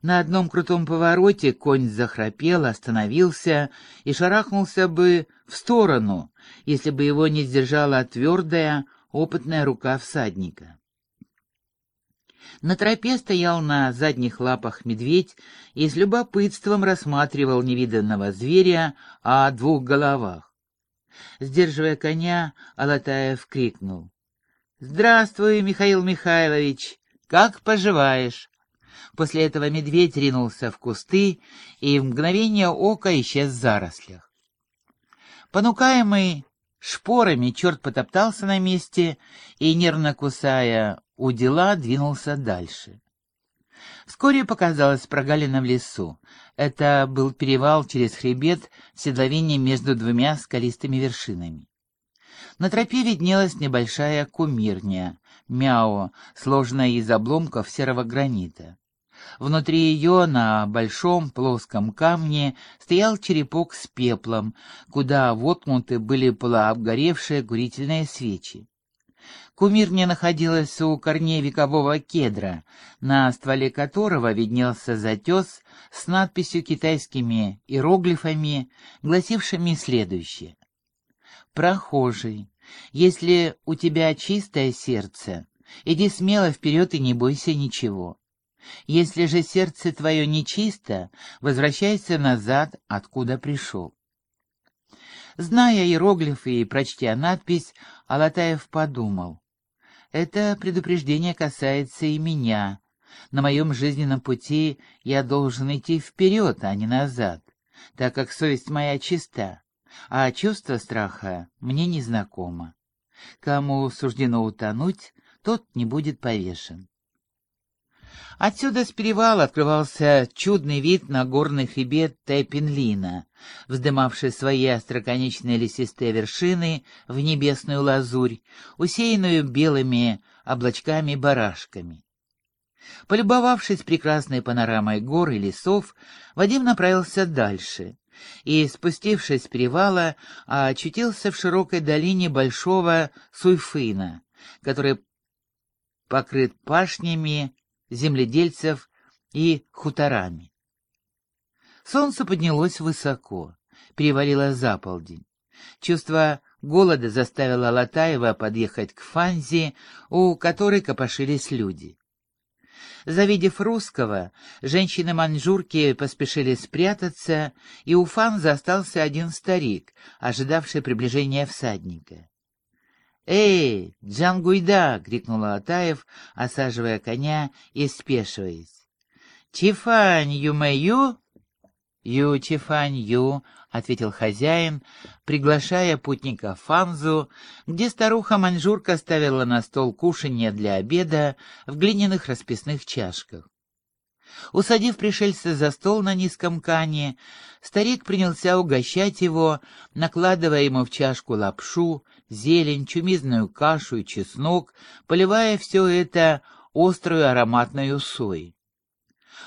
На одном крутом повороте конь захрапел, остановился и шарахнулся бы в сторону, если бы его не сдержала твердая, опытная рука всадника. На тропе стоял на задних лапах медведь и с любопытством рассматривал невиданного зверя о двух головах. Сдерживая коня, Алатаев крикнул. «Здравствуй, Михаил Михайлович! Как поживаешь?» После этого медведь ринулся в кусты и в мгновение ока исчез в зарослях. Понукаемый шпорами черт потоптался на месте и, нервно кусая у дела, двинулся дальше. Вскоре показалась прогалина в лесу. Это был перевал через хребет в седловине между двумя скалистыми вершинами. На тропе виднелась небольшая кумирня, мяо, сложенная из обломков серого гранита. Внутри ее на большом плоском камне стоял черепок с пеплом, куда воткнуты были полуобгоревшие курительные свечи. Кумирня находилась у корней векового кедра, на стволе которого виднелся затес с надписью китайскими иероглифами, гласившими следующее. «Прохожий, если у тебя чистое сердце, иди смело вперед и не бойся ничего. Если же сердце твое нечисто, возвращайся назад, откуда пришел. Зная иероглифы и прочтя надпись, Алатаев подумал. Это предупреждение касается и меня. На моем жизненном пути я должен идти вперед, а не назад, так как совесть моя чиста, а чувство страха мне незнакомо. Кому суждено утонуть, тот не будет повешен. Отсюда с перевала открывался чудный вид на горный хребет Тепинлина, вздымавший свои остроконечные лесистые вершины в небесную лазурь, усеянную белыми облачками-барашками. Полюбовавшись прекрасной панорамой гор и лесов, Вадим направился дальше и, спустившись с перевала, очутился в широкой долине Большого Суйфына, который покрыт пашнями, земледельцев и хуторами. Солнце поднялось высоко, перевалило за полдень. Чувство голода заставило Латаева подъехать к Фанзе, у которой копошились люди. Завидев русского, женщины-маньчжурки поспешили спрятаться, и у Фанзы остался один старик, ожидавший приближения всадника. «Эй, Джангуйда!» — крикнул Атаев, осаживая коня и спешиваясь. «Чифань юмэю?» «Ю, Чифань ю», — ответил хозяин, приглашая путника Фанзу, где старуха-маньчжурка ставила на стол кушанье для обеда в глиняных расписных чашках. Усадив пришельца за стол на низком кане, старик принялся угощать его, накладывая ему в чашку лапшу, зелень, чумизную кашу и чеснок, поливая все это острую ароматную соей.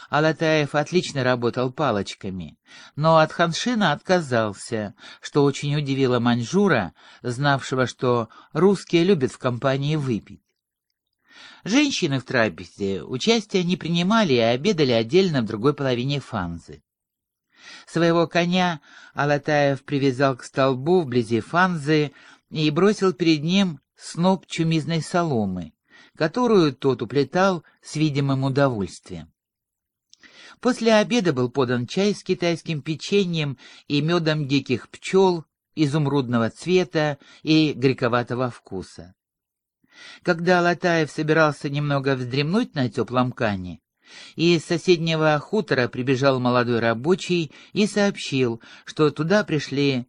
Алатаев отлично работал палочками, но от ханшина отказался, что очень удивило маньчжура, знавшего, что русские любят в компании выпить. Женщины в трапезе участия не принимали и обедали отдельно в другой половине фанзы. Своего коня Алатаев привязал к столбу вблизи фанзы и бросил перед ним сноп чумизной соломы, которую тот уплетал с видимым удовольствием. После обеда был подан чай с китайским печеньем и медом диких пчел, изумрудного цвета и грековатого вкуса. Когда Латаев собирался немного вздремнуть на теплом кане, из соседнего хутора прибежал молодой рабочий и сообщил, что туда пришли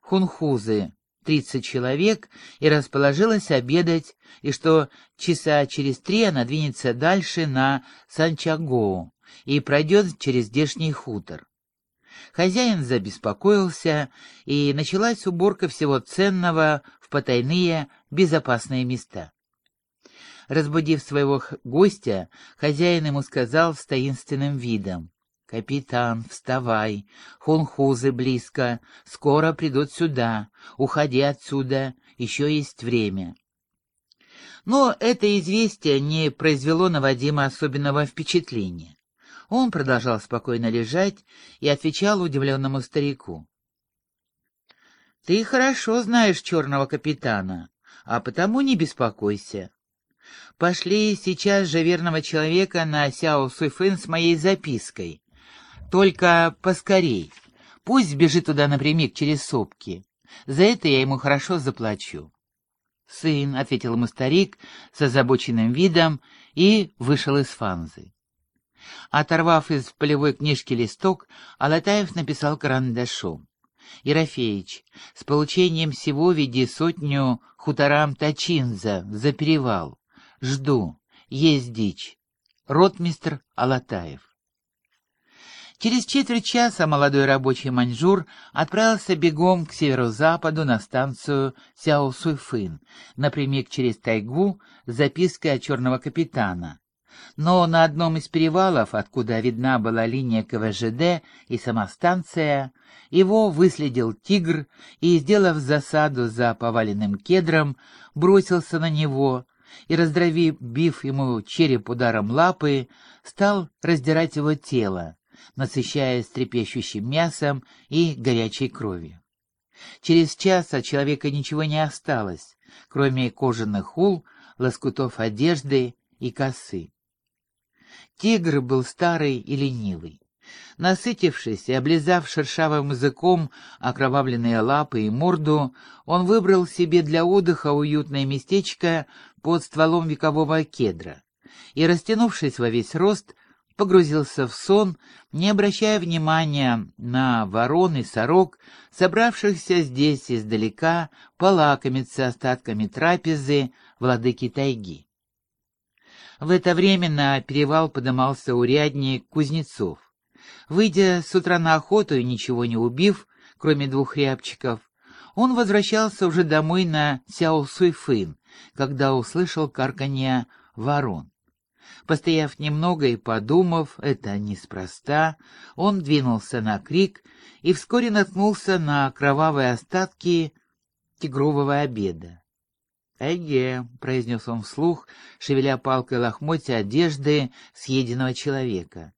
хунхузы, тридцать человек, и расположилась обедать, и что часа через три она двинется дальше на Санчагоу и пройдет через здешний хутор. Хозяин забеспокоился, и началась уборка всего ценного в потайные безопасные места. Разбудив своего гостя, хозяин ему сказал с таинственным видом. «Капитан, вставай, хунхузы близко, скоро придут сюда, уходи отсюда, еще есть время». Но это известие не произвело на Вадима особенного впечатления. Он продолжал спокойно лежать и отвечал удивленному старику. «Ты хорошо знаешь черного капитана, а потому не беспокойся. Пошли сейчас же верного человека на Сяо Суйфэн с моей запиской. Только поскорей. Пусть бежит туда напрямик через сопки. За это я ему хорошо заплачу. «Сын», — ответил ему старик с озабоченным видом и вышел из фанзы. Оторвав из полевой книжки листок, Алатаев написал карандашом. «Ерофеич, с получением всего веди сотню хуторам Тачинза за перевал. Жду. Есть дичь. Ротмистр Алатаев». Через четверть часа молодой рабочий маньчжур отправился бегом к северо-западу на станцию Сяо-Суйфын, напрямик через тайгу с запиской от черного капитана. Но на одном из перевалов, откуда видна была линия КВЖД и сама станция, его выследил тигр и, сделав засаду за поваленным кедром, бросился на него и, раздробив ему череп ударом лапы, стал раздирать его тело насыщаясь трепещущим мясом и горячей кровью. Через час от человека ничего не осталось, кроме кожаных ул, лоскутов одежды и косы. Тигр был старый и ленивый. Насытившись и облизав шершавым языком окровавленные лапы и морду, он выбрал себе для отдыха уютное местечко под стволом векового кедра и, растянувшись во весь рост, погрузился в сон, не обращая внимания на ворон и сорок, собравшихся здесь издалека полакомиться остатками трапезы владыки тайги. В это время на перевал подымался урядник Кузнецов. Выйдя с утра на охоту и ничего не убив, кроме двух рябчиков, он возвращался уже домой на Сяо-Суйфын, когда услышал карканье ворон. Постояв немного и подумав, это неспроста, он двинулся на крик и вскоре наткнулся на кровавые остатки тигрового обеда. «Эге», — произнес он вслух, шевеля палкой лохмотья одежды съеденного человека.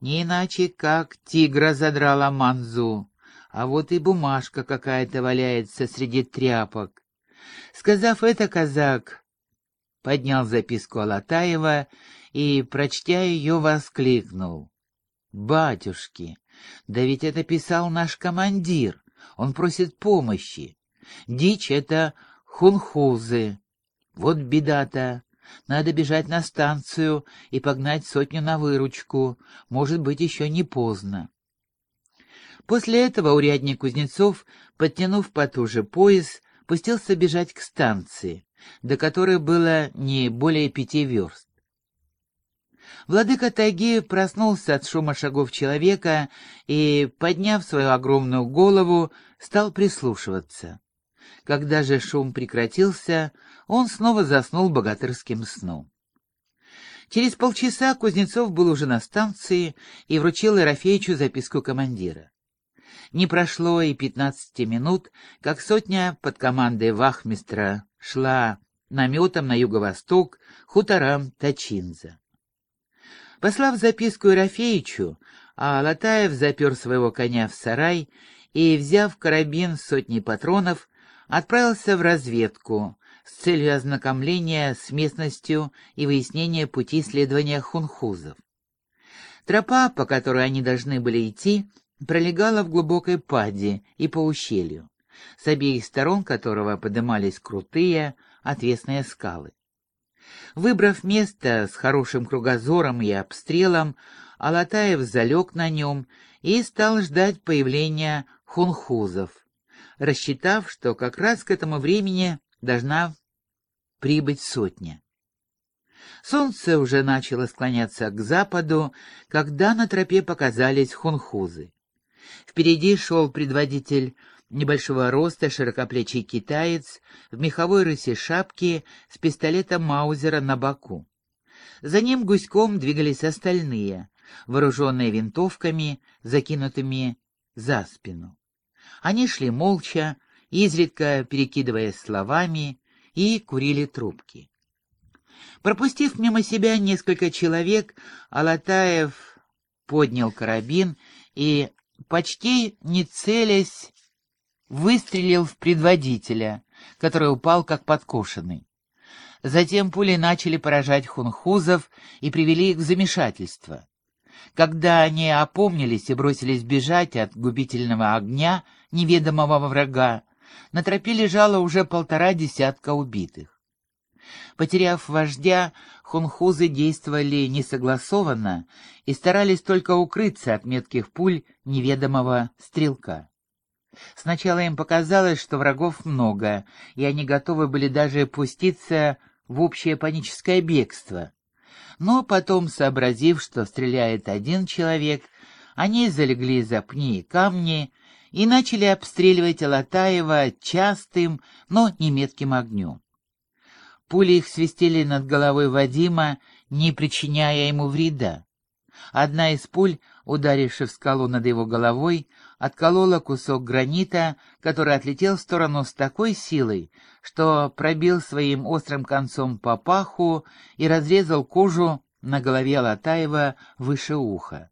«Не иначе, как тигра задрала манзу, а вот и бумажка какая-то валяется среди тряпок». Сказав это, казак поднял записку Алатаева и, прочтя ее, воскликнул. «Батюшки, да ведь это писал наш командир, он просит помощи. Дичь — это хунхузы. Вот беда-то. Надо бежать на станцию и погнать сотню на выручку. Может быть, еще не поздно. После этого урядник Кузнецов, подтянув потуже пояс, пустился бежать к станции до которой было не более пяти верст. Владыка тайги проснулся от шума шагов человека и, подняв свою огромную голову, стал прислушиваться. Когда же шум прекратился, он снова заснул богатырским сном. Через полчаса Кузнецов был уже на станции и вручил Ерофеичу записку командира. Не прошло и пятнадцати минут, как сотня под командой вахмистра шла наметом на юго-восток хуторам Тачинза. Послав записку Ерофеичу, а Алатаев запер своего коня в сарай и, взяв карабин с сотней патронов, отправился в разведку с целью ознакомления с местностью и выяснения пути следования хунхузов. Тропа, по которой они должны были идти, пролегала в глубокой паде и по ущелью с обеих сторон которого подымались крутые, отвесные скалы. Выбрав место с хорошим кругозором и обстрелом, Алатаев залег на нем и стал ждать появления хунхузов, рассчитав, что как раз к этому времени должна прибыть сотня. Солнце уже начало склоняться к западу, когда на тропе показались хунхузы. Впереди шел предводитель небольшого роста широкоплечий китаец в меховой рысе шапке с пистолетом Маузера на боку. За ним гуськом двигались остальные, вооруженные винтовками, закинутыми за спину. Они шли молча, изредка перекидываясь словами, и курили трубки. Пропустив мимо себя несколько человек, Алатаев поднял карабин и, почти не целясь, выстрелил в предводителя, который упал как подкошенный. Затем пули начали поражать хунхузов и привели их в замешательство. Когда они опомнились и бросились бежать от губительного огня неведомого врага, на тропе лежало уже полтора десятка убитых. Потеряв вождя, хунхузы действовали несогласованно и старались только укрыться от метких пуль неведомого стрелка. Сначала им показалось, что врагов много, и они готовы были даже пуститься в общее паническое бегство. Но потом, сообразив, что стреляет один человек, они залегли за пни и камни и начали обстреливать Алатаева частым, но неметким огнем. Пули их свистели над головой Вадима, не причиняя ему вреда. Одна из пуль, ударивши в скалу над его головой, отколола кусок гранита, который отлетел в сторону с такой силой, что пробил своим острым концом по паху и разрезал кожу на голове Латаева выше уха.